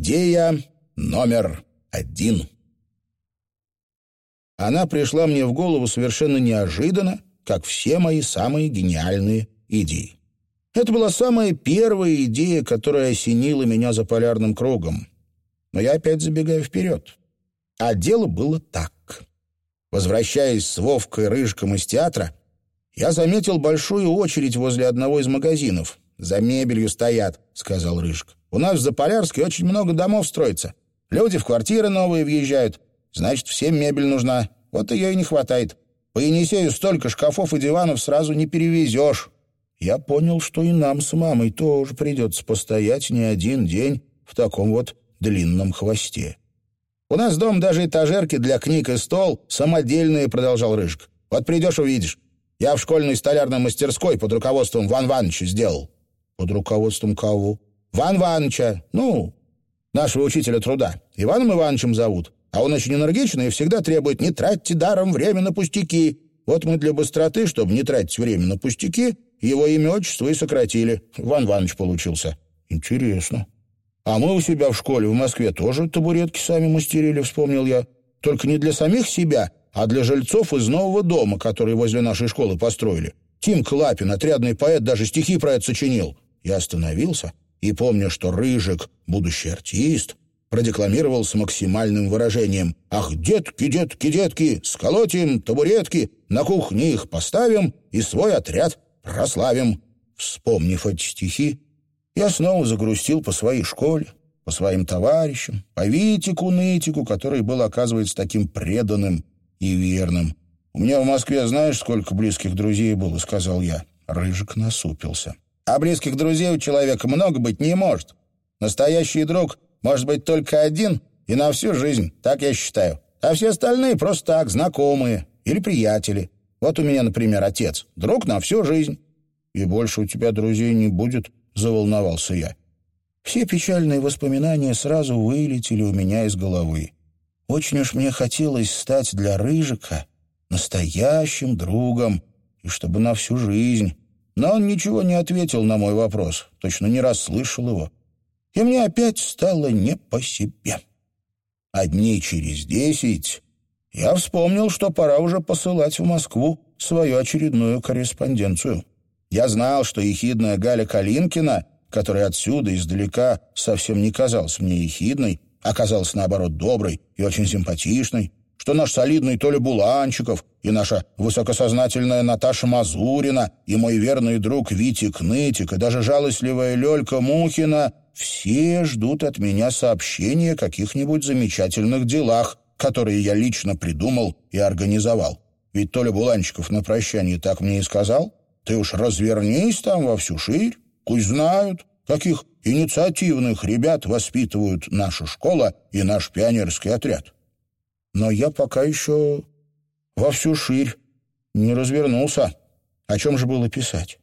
Идея номер один. Она пришла мне в голову совершенно неожиданно, как все мои самые гениальные идеи. Это была самая первая идея, которая осенила меня за полярным кругом. Но я опять забегаю вперед. А дело было так. Возвращаясь с Вовкой Рыжком из театра, я заметил большую очередь возле одного из магазинов. «За мебелью стоят», — сказал Рыжик. «У нас в Заполярске очень много домов строится. Люди в квартиры новые въезжают. Значит, всем мебель нужна. Вот ее и не хватает. По Енисею столько шкафов и диванов сразу не перевезешь». Я понял, что и нам с мамой тоже придется постоять не один день в таком вот длинном хвосте. «У нас дом даже этажерки для книг и стол самодельные», — продолжал Рыжик. «Вот придешь, увидишь. Я в школьной столярной мастерской под руководством Ван Ваныча сделал». «Под руководством кого?» «Ван Ваныча. Ну, нашего учителя труда. Иваном Ивановичем зовут. А он очень энергичный и всегда требует «не тратьте даром время на пустяки». Вот мы для быстроты, чтобы не тратить время на пустяки, его имя отчество и сократили. Ван Ванович получился. Интересно. А мы у себя в школе в Москве тоже табуретки сами мастерили, вспомнил я. Только не для самих себя, а для жильцов из нового дома, который возле нашей школы построили. Тим Клапин, отрядный поэт, даже стихи про это сочинил. Я остановился и помню, что Рыжик, будущий артист, продекламировал с максимальным выражением «Ах, детки, детки, детки, сколотим табуретки, на кухне их поставим и свой отряд прославим». Вспомнив эти стихи, я снова загрустил по своей школе, по своим товарищам, по Витику-нытику, который был, оказывается, таким преданным и верным. «У меня в Москве знаешь, сколько близких друзей было?» — сказал я. Рыжик насупился. «А близких друзей у человека много быть не может. Настоящий друг может быть только один и на всю жизнь, так я считаю. А все остальные просто так, знакомые или приятели. Вот у меня, например, отец, друг на всю жизнь. И больше у тебя друзей не будет, заволновался я. Все печальные воспоминания сразу вылетели у меня из головы. Очень уж мне хотелось стать для Рыжика настоящим другом, и чтобы на всю жизнь. Но он ничего не ответил на мой вопрос, точно не расслышал его. И мне опять стало не по себе. А дней через десять я вспомнил, что пора уже посылать в Москву свою очередную корреспонденцию. Я знал, что ехидная Галя Калинкина, которая отсюда, издалека, совсем не казалась мне ехидной, оказалась, наоборот, доброй и очень симпатичной, что наш солидный Толя Буланчиков и наша высокосознательная Наташа Мазурина и мой верный друг Витик Нытик и даже жалостливая Лёлька Мухина все ждут от меня сообщения о каких-нибудь замечательных делах, которые я лично придумал и организовал. Ведь Толя Буланчиков на прощании так мне и сказал. Ты уж развернись там во всю ширь, пусть знают, каких инициативных ребят воспитывают наша школа и наш пионерский отряд. Но я пока еще во всю ширь не развернулся. О чем же было писать?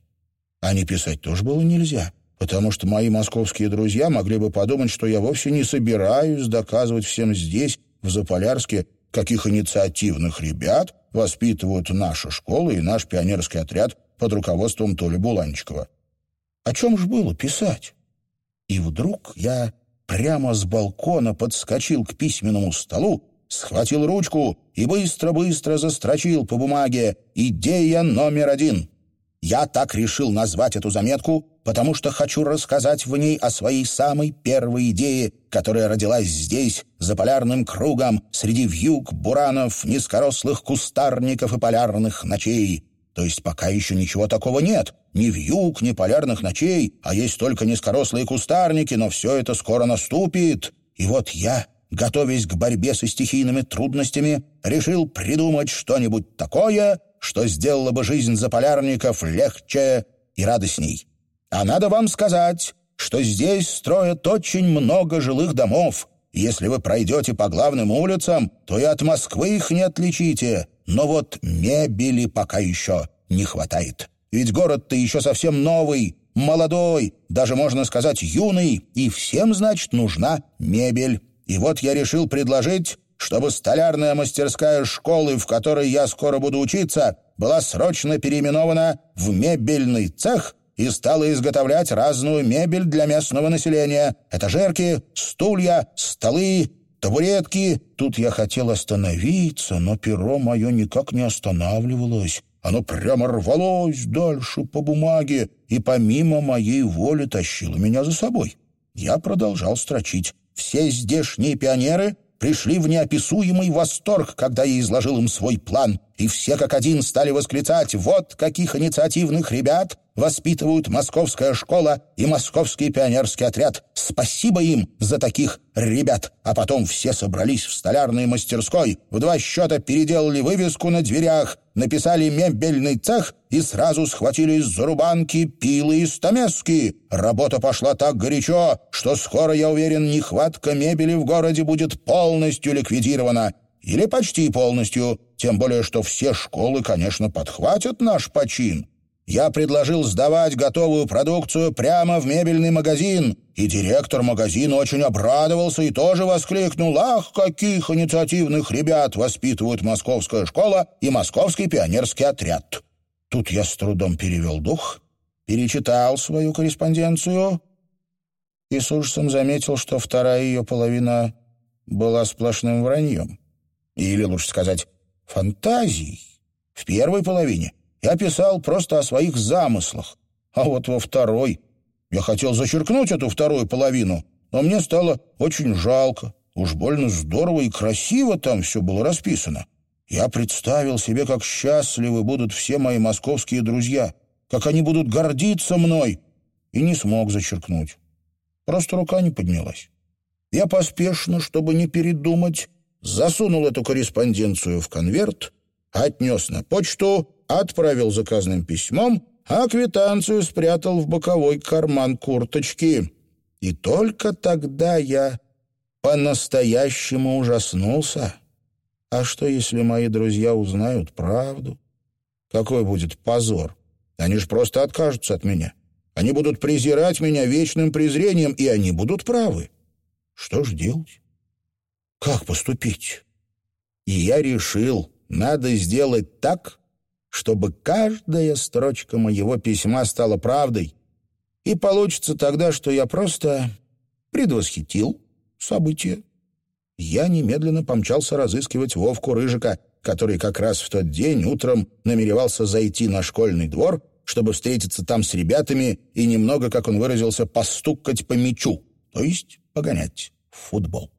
А не писать тоже было нельзя, потому что мои московские друзья могли бы подумать, что я вовсе не собираюсь доказывать всем здесь, в Заполярске, каких инициативных ребят воспитывают наша школа и наш пионерский отряд под руководством Толи Буланчикова. О чем же было писать? И вдруг я прямо с балкона подскочил к письменному столу, схватил ручку и быстро-быстро застрочил по бумаге «Идея номер один». Я так решил назвать эту заметку, потому что хочу рассказать в ней о своей самой первой идее, которая родилась здесь, за полярным кругом, среди вьюг, буранов, низкорослых кустарников и полярных ночей. То есть пока еще ничего такого нет. Ни вьюг, ни полярных ночей, а есть только низкорослые кустарники, но все это скоро наступит. И вот я, готовясь к борьбе со стихийными трудностями, решил придумать что-нибудь такое, что сделало бы жизнь заполярников легче и радостней. А надо вам сказать, что здесь строят очень много жилых домов. Если вы пройдете по главным улицам, то и от Москвы их не отличите. Но вот мебели пока еще не хватает. Ведь город-то еще совсем новый, молодой, даже, можно сказать, юный, и всем, значит, нужна мебель. И вот я решил предложить, чтобы столярная мастерская школы, в которой я скоро буду учиться, была срочно переименована в мебельный цех и стала изготовлять разную мебель для местного населения. Этажерки, стулья, столы, табуретки. Тут я хотел остановиться, но перо мое никак не останавливалось. Оно прямо рвалось дальше по бумаге и помимо моей воли тащило меня за собой. Я продолжал строчить. Все здешние пионеры пришли в неописуемый восторг, когда я изложил им свой план, и все как один стали восклицать «Вот каких инициативных ребят воспитывают Московская школа и Московский пионерский отряд! Спасибо им за таких ребят!» А потом все собрались в столярной мастерской, в два счета переделали вывеску на дверях, написали «мебельный цех» и сразу схватились за рубанки, пилы и стамески. Работа пошла так горячо, что скоро, я уверен, нехватка мебели в городе будет полностью ликвидирована. Или почти полностью, тем более, что все школы, конечно, подхватят наш почин. Я предложил сдавать готовую продукцию прямо в мебельный магазин, и директор магазина очень обрадовался и тоже воскликнул «Ах, каких инициативных ребят воспитывают московская школа и московский пионерский отряд!» Тут я с трудом перевел дух, перечитал свою корреспонденцию и с ужасом заметил, что вторая ее половина была сплошным враньем. Или, лучше сказать, фантазией. В первой половине я писал просто о своих замыслах, а вот во второй я хотел зачеркнуть эту вторую половину, но мне стало очень жалко. Уж больно здорово и красиво там все было расписано. Я представил себе, как счастливы будут все мои московские друзья, как они будут гордиться мной, и не смог зачеркнуть. Просто рука не поднялась. Я поспешно, чтобы не передумать, засунул эту корреспонденцию в конверт, отнес на почту, отправил заказным письмом, а квитанцию спрятал в боковой карман курточки. И только тогда я по-настоящему ужаснулся. А что, если мои друзья узнают правду? Какой будет позор? Они ж просто откажутся от меня. Они будут презирать меня вечным презрением, и они будут правы. Что ж делать? Как поступить? И я решил, надо сделать так, чтобы каждая строчка моего письма стала правдой. И получится тогда, что я просто предвосхитил события. Я немедленно помчался разыскивать Вовку Рыжика, который как раз в тот день утром намеревался зайти на школьный двор, чтобы встретиться там с ребятами и немного, как он выразился, постукать по мячу, то есть погонять в футбол.